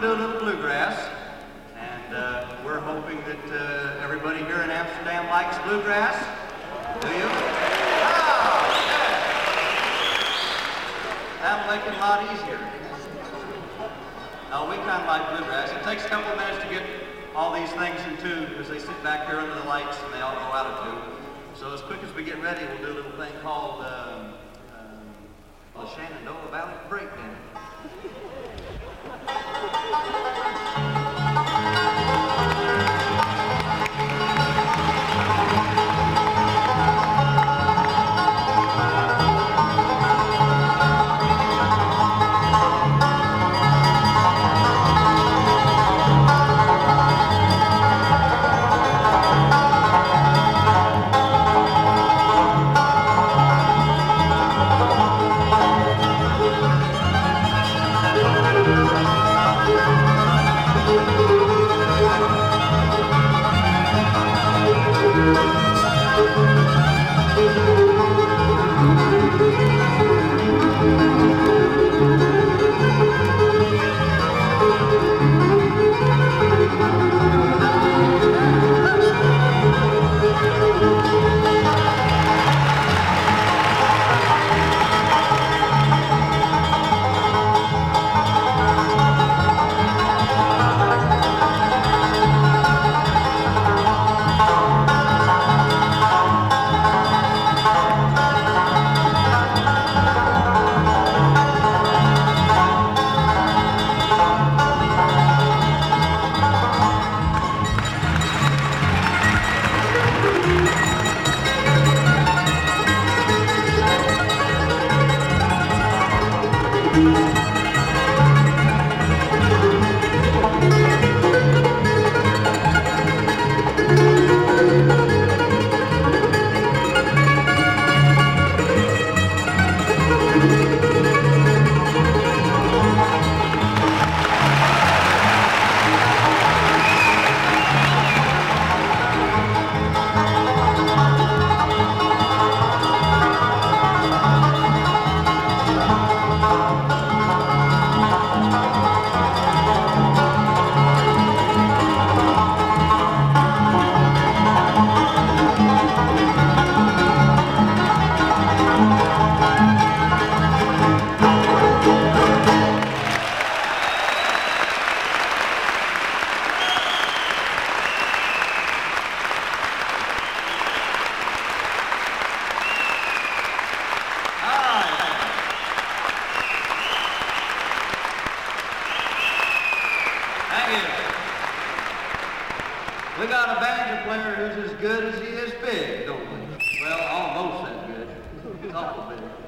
going to do a little bluegrass, and uh, we're hoping that uh, everybody here in Amsterdam likes bluegrass. Do you? Ah, yeah. That'll make it a lot easier. Now, we kind of like bluegrass. It takes a couple of minutes to get all these things in tune because they sit back here under the lights and they all go out of tune. So as quick as we get ready, we'll do a little thing called um, um, the Shenandoah Valley Breakdown. Música We got a banjo player who's as good as he is big, don't we? Well, almost as good. Bit.